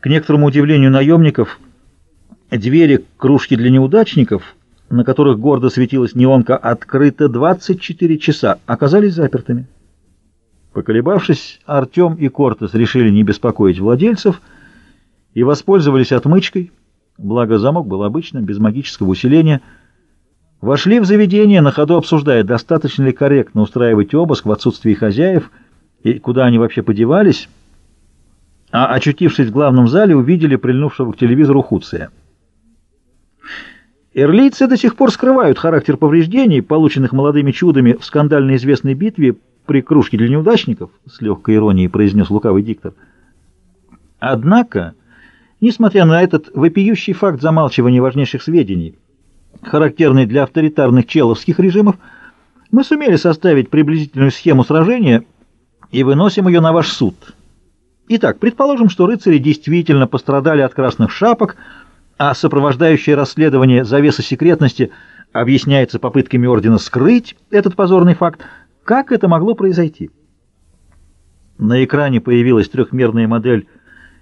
К некоторому удивлению наемников, двери кружки для неудачников, на которых гордо светилась неонка «Открыто 24 часа», оказались запертыми. Поколебавшись, Артем и Кортес решили не беспокоить владельцев и воспользовались отмычкой, благо замок был обычным, без магического усиления, вошли в заведение, на ходу обсуждая, достаточно ли корректно устраивать обыск в отсутствии хозяев и куда они вообще подевались, а, очутившись в главном зале, увидели прильнувшего к телевизору Хуция. Эрлийцы до сих пор скрывают характер повреждений, полученных молодыми чудами в скандально известной битве при кружке для неудачников, с легкой иронией произнес лукавый диктор. Однако, несмотря на этот вопиющий факт замалчивания важнейших сведений, характерный для авторитарных человских режимов, мы сумели составить приблизительную схему сражения и выносим ее на ваш суд. Итак, предположим, что рыцари действительно пострадали от красных шапок, а сопровождающее расследование завеса секретности объясняется попытками ордена скрыть этот позорный факт. Как это могло произойти? На экране появилась трехмерная модель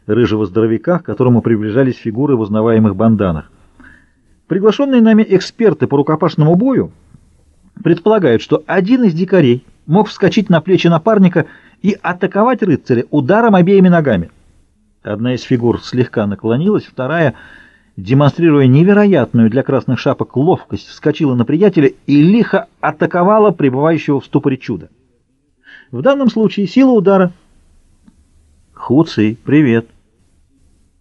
рыжего здоровяка, к которому приближались фигуры в узнаваемых банданах. Приглашенные нами эксперты по рукопашному бою предполагают, что один из дикарей мог вскочить на плечи напарника и атаковать рыцаря ударом обеими ногами. Одна из фигур слегка наклонилась, вторая, демонстрируя невероятную для красных шапок ловкость, вскочила на приятеля и лихо атаковала пребывающего в ступоре чуда. В данном случае сила удара. Хуций, привет.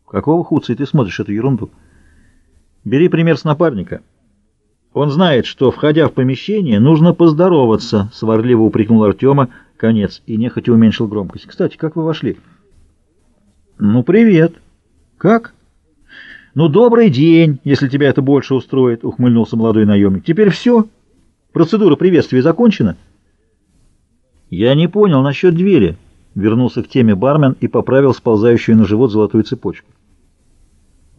Какого Хуций ты смотришь эту ерунду? Бери пример с напарника. Он знает, что, входя в помещение, нужно поздороваться, сварливо упрекнул Артема, конец, и нехотя уменьшил громкость. Кстати, как вы вошли? Ну, привет. Как? Ну, добрый день, если тебя это больше устроит, ухмыльнулся молодой наемник. Теперь все? Процедура приветствия закончена? Я не понял насчет двери. Вернулся к теме бармен и поправил сползающую на живот золотую цепочку.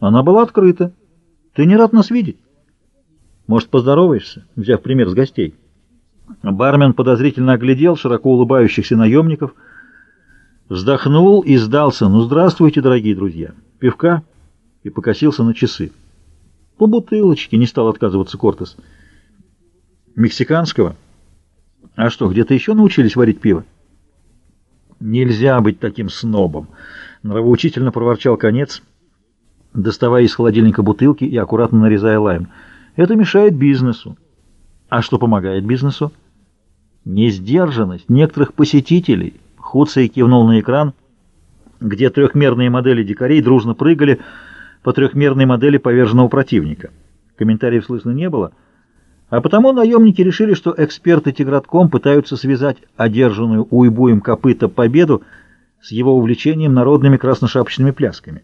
Она была открыта. Ты не рад нас видеть? Может, поздороваешься, взяв пример с гостей? Бармен подозрительно оглядел широко улыбающихся наемников, вздохнул и сдался. «Ну, здравствуйте, дорогие друзья! Пивка?» и покосился на часы. «По бутылочке!» — не стал отказываться Кортес. «Мексиканского? А что, где-то еще научились варить пиво?» «Нельзя быть таким снобом!» — нравоучительно проворчал конец, доставая из холодильника бутылки и аккуратно нарезая лайм. Это мешает бизнесу. А что помогает бизнесу? Несдержанность некоторых посетителей. Хуцей кивнул на экран, где трехмерные модели дикарей дружно прыгали по трехмерной модели поверженного противника. Комментариев слышно не было, а потому наемники решили, что эксперты Тигратком пытаются связать одержанную уйбуем копыта победу с его увлечением народными красношапочными плясками.